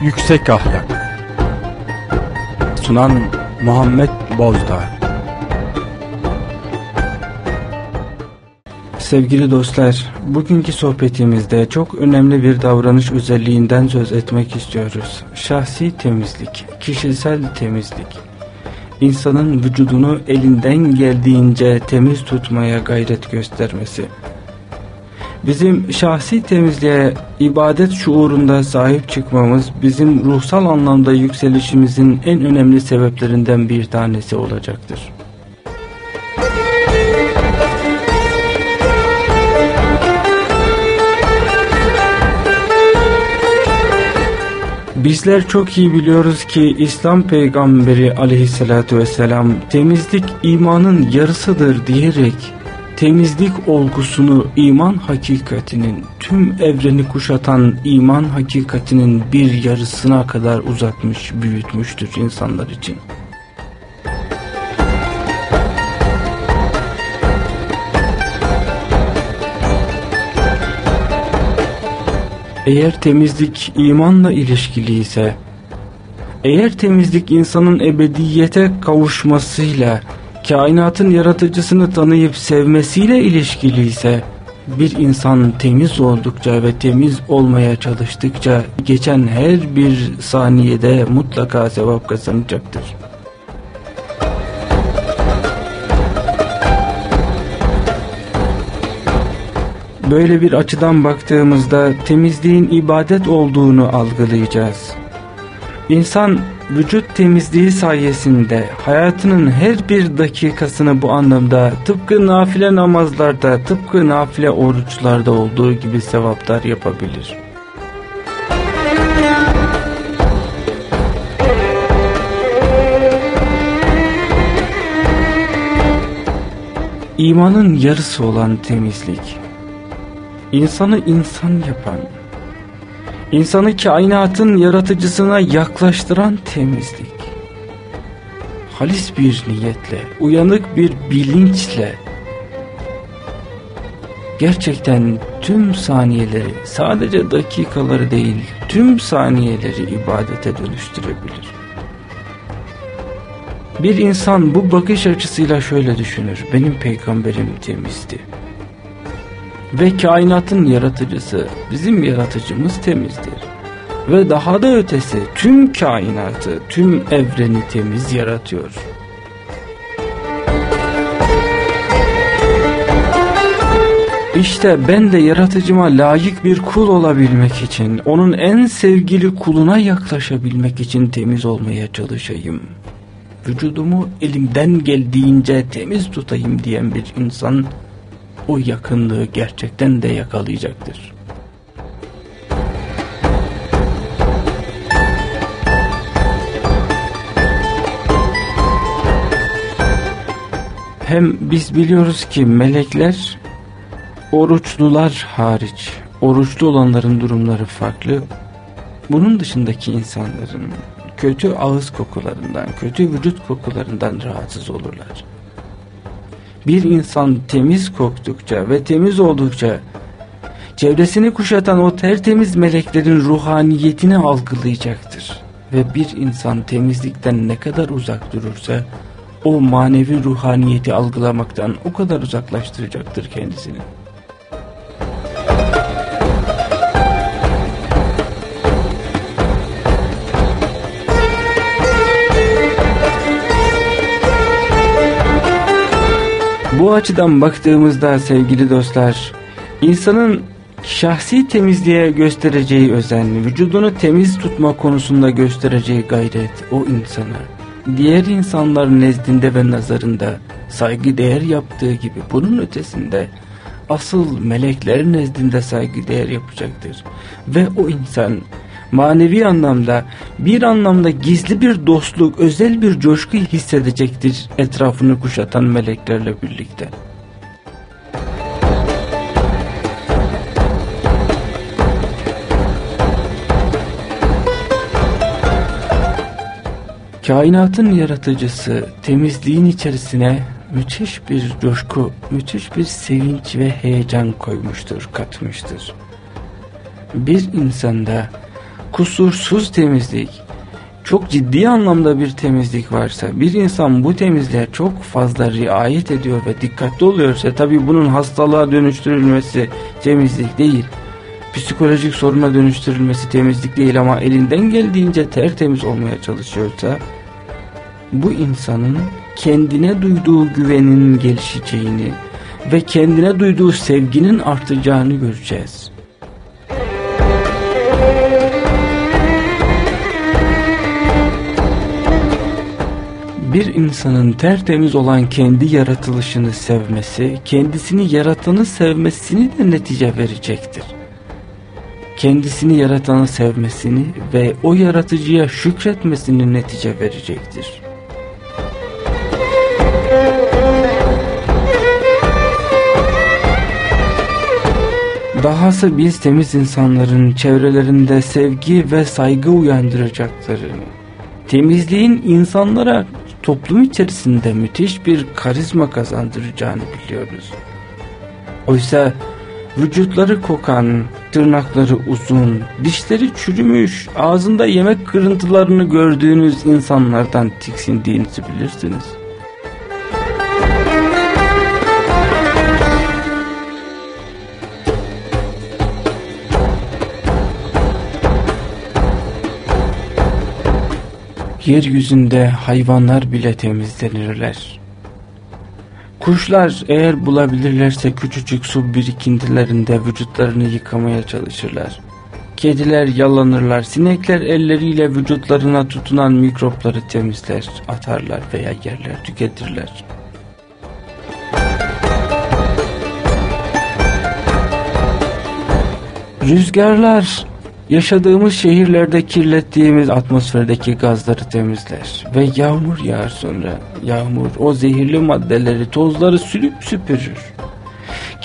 Yüksek Ahlak Sunan Muhammed Bozdağ Sevgili dostlar, bugünkü sohbetimizde çok önemli bir davranış özelliğinden söz etmek istiyoruz. Şahsi temizlik, kişisel temizlik. İnsanın vücudunu elinden geldiğince temiz tutmaya gayret göstermesi. Bizim şahsi temizliğe ibadet şuurunda sahip çıkmamız bizim ruhsal anlamda yükselişimizin en önemli sebeplerinden bir tanesi olacaktır. Bizler çok iyi biliyoruz ki İslam peygamberi aleyhissalatü vesselam temizlik imanın yarısıdır diyerek temizlik olgusunu iman hakikatinin tüm evreni kuşatan iman hakikatinin bir yarısına kadar uzatmış büyütmüştür insanlar için. Eğer temizlik imanla ilişkili ise, eğer temizlik insanın ebediyete kavuşmasıyla, kainatın yaratıcısını tanıyıp sevmesiyle ilişkili ise, bir insan temiz oldukça ve temiz olmaya çalıştıkça geçen her bir saniyede mutlaka sevap kazanacaktır. Böyle bir açıdan baktığımızda temizliğin ibadet olduğunu algılayacağız. İnsan vücut temizliği sayesinde hayatının her bir dakikasını bu anlamda tıpkı nafile namazlarda, tıpkı nafile oruçlarda olduğu gibi sevaplar yapabilir. İmanın yarısı olan temizlik insanı insan yapan, insanı kainatın yaratıcısına yaklaştıran temizlik. Halis bir niyetle, uyanık bir bilinçle, gerçekten tüm saniyeleri, sadece dakikaları değil, tüm saniyeleri ibadete dönüştürebilir. Bir insan bu bakış açısıyla şöyle düşünür, benim peygamberim temizdi ve kainatın yaratıcısı bizim yaratıcımız temizdir. Ve daha da ötesi tüm kainatı, tüm evreni temiz yaratıyor. İşte ben de yaratıcıma layık bir kul olabilmek için, onun en sevgili kuluna yaklaşabilmek için temiz olmaya çalışayım. Vücudumu elimden geldiğince temiz tutayım diyen bir insan o yakınlığı gerçekten de yakalayacaktır. Hem biz biliyoruz ki melekler oruçlular hariç, oruçlu olanların durumları farklı. Bunun dışındaki insanların kötü ağız kokularından, kötü vücut kokularından rahatsız olurlar bir insan temiz koktukça ve temiz oldukça çevresini kuşatan o tertemiz meleklerin ruhaniyetini algılayacaktır. Ve bir insan temizlikten ne kadar uzak durursa o manevi ruhaniyeti algılamaktan o kadar uzaklaştıracaktır kendisini. Bu açıdan baktığımızda sevgili dostlar, insanın şahsi temizliğe göstereceği özen, vücudunu temiz tutma konusunda göstereceği gayret o insana, diğer insanlar nezdinde ve nazarında saygı değer yaptığı gibi bunun ötesinde asıl melekler nezdinde saygı değer yapacaktır. Ve o insan manevi anlamda bir anlamda gizli bir dostluk, özel bir coşku hissedecektir etrafını kuşatan meleklerle birlikte. Kainatın yaratıcısı temizliğin içerisine müthiş bir coşku, müthiş bir sevinç ve heyecan koymuştur, katmıştır. Bir insanda kusursuz temizlik, çok ciddi anlamda bir temizlik varsa, bir insan bu temizliğe çok fazla riayet ediyor ve dikkatli oluyorsa, tabi bunun hastalığa dönüştürülmesi temizlik değil, psikolojik soruna dönüştürülmesi temizlik değil ama elinden geldiğince tertemiz olmaya çalışıyorsa, bu insanın kendine duyduğu güvenin gelişeceğini ve kendine duyduğu sevginin artacağını göreceğiz. Bir insanın tertemiz olan kendi yaratılışını sevmesi, kendisini yaratanı sevmesini de netice verecektir. Kendisini yaratanı sevmesini ve o yaratıcıya şükretmesini netice verecektir. Dahası biz temiz insanların çevrelerinde sevgi ve saygı uyandıracaklarını, temizliğin insanlara toplum içerisinde müthiş bir karizma kazandıracağını biliyoruz. Oysa vücutları kokan, tırnakları uzun, dişleri çürümüş, ağzında yemek kırıntılarını gördüğünüz insanlardan tiksindiğinizi bilirsiniz. Yeryüzünde hayvanlar bile temizlenirler. Kuşlar eğer bulabilirlerse küçücük su birikintilerinde vücutlarını yıkamaya çalışırlar. Kediler yalanırlar, sinekler elleriyle vücutlarına tutunan mikropları temizler, atarlar veya yerler, tüketirler. Rüzgarlar Yaşadığımız şehirlerde kirlettiğimiz atmosferdeki gazları temizler ve yağmur yağar sonra. Yağmur o zehirli maddeleri, tozları sülüp süpürür.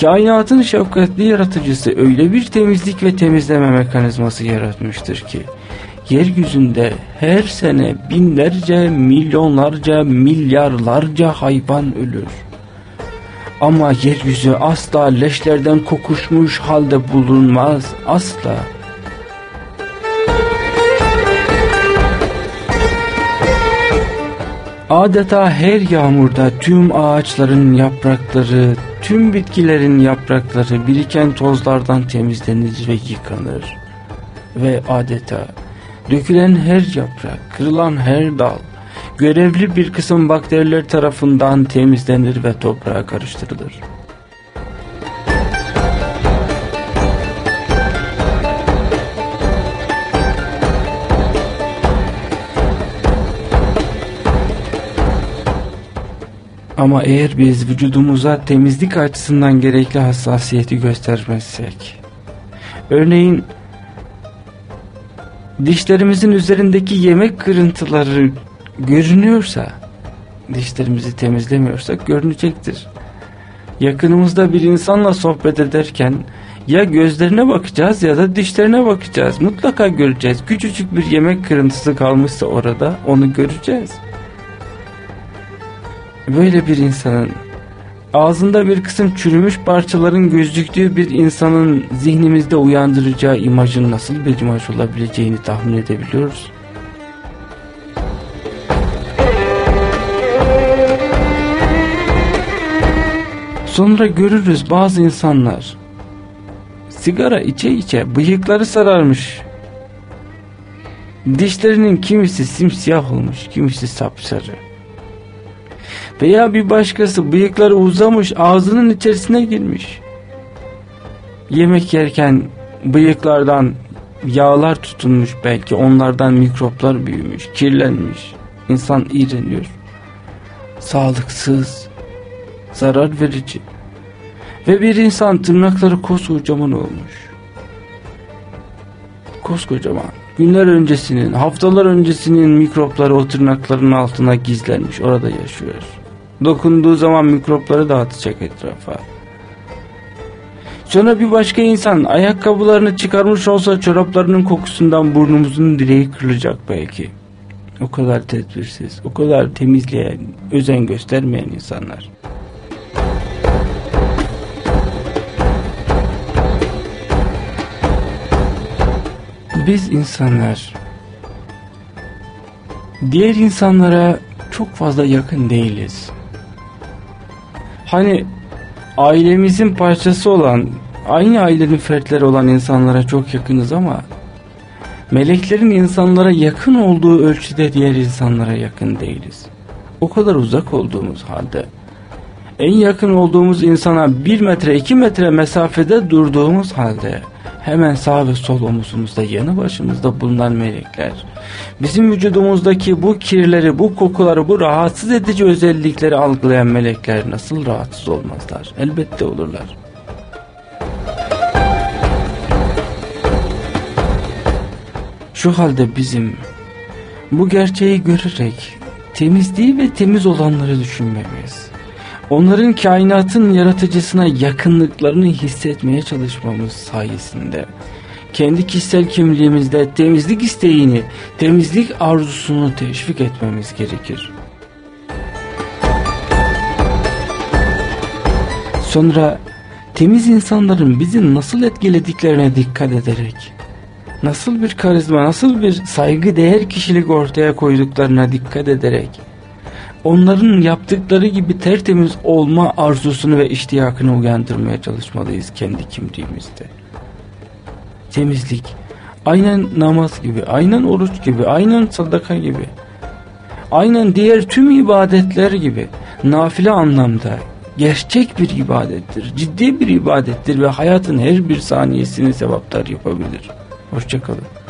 Kainatın şefkatli yaratıcısı öyle bir temizlik ve temizleme mekanizması yaratmıştır ki yeryüzünde her sene binlerce, milyonlarca, milyarlarca hayvan ölür. Ama yeryüzü asla leşlerden kokuşmuş halde bulunmaz, asla. Adeta her yağmurda tüm ağaçların yaprakları, tüm bitkilerin yaprakları biriken tozlardan temizlenir ve yıkanır. Ve adeta dökülen her yaprak, kırılan her dal, görevli bir kısım bakteriler tarafından temizlenir ve toprağa karıştırılır. Ama eğer biz vücudumuza temizlik açısından gerekli hassasiyeti göstermezsek, örneğin dişlerimizin üzerindeki yemek kırıntıları görünüyorsa, dişlerimizi temizlemiyorsak görünecektir. Yakınımızda bir insanla sohbet ederken ya gözlerine bakacağız ya da dişlerine bakacağız. Mutlaka göreceğiz. Küçücük bir yemek kırıntısı kalmışsa orada onu göreceğiz böyle bir insanın ağzında bir kısım çürümüş parçaların gözüktüğü bir insanın zihnimizde uyandıracağı imajın nasıl bir imaj olabileceğini tahmin edebiliyoruz. Sonra görürüz bazı insanlar sigara içe içe bıyıkları sararmış. Dişlerinin kimisi simsiyah olmuş, kimisi sapsarı. Veya bir başkası bıyıkları uzamış ağzının içerisine girmiş. Yemek yerken bıyıklardan yağlar tutunmuş belki onlardan mikroplar büyümüş, kirlenmiş. İnsan iğreniyor. Sağlıksız, zarar verici. Ve bir insan tırnakları koskocaman olmuş. Koskocaman. Günler öncesinin, haftalar öncesinin mikropları o tırnakların altına gizlenmiş. Orada yaşıyor. Dokunduğu zaman mikropları dağıtacak etrafa. Sonra bir başka insan ayakkabılarını çıkarmış olsa çoraplarının kokusundan burnumuzun direği kırılacak belki. O kadar tedbirsiz, o kadar temizleyen, özen göstermeyen insanlar. Biz insanlar diğer insanlara çok fazla yakın değiliz. Hani ailemizin parçası olan, aynı ailenin fertleri olan insanlara çok yakınız ama meleklerin insanlara yakın olduğu ölçüde diğer insanlara yakın değiliz. O kadar uzak olduğumuz halde en yakın olduğumuz insana bir metre iki metre mesafede durduğumuz halde hemen sağ ve sol omuzumuzda yanı başımızda bulunan melekler. Bizim vücudumuzdaki bu kirleri bu kokuları bu rahatsız edici özellikleri algılayan melekler nasıl rahatsız olmazlar? Elbette olurlar. Şu halde bizim bu gerçeği görerek temizliği ve temiz olanları düşünmemiz onların kainatın yaratıcısına yakınlıklarını hissetmeye çalışmamız sayesinde kendi kişisel kimliğimizde temizlik isteğini, temizlik arzusunu teşvik etmemiz gerekir. Sonra temiz insanların bizi nasıl etkilediklerine dikkat ederek, nasıl bir karizma, nasıl bir saygı değer kişilik ortaya koyduklarına dikkat ederek, onların yaptıkları gibi tertemiz olma arzusunu ve iştiyakını uyandırmaya çalışmalıyız kendi kimliğimizde. Temizlik, aynen namaz gibi, aynen oruç gibi, aynen sadaka gibi, aynen diğer tüm ibadetler gibi nafile anlamda gerçek bir ibadettir, ciddi bir ibadettir ve hayatın her bir saniyesini sevaplar yapabilir. Hoşçakalın.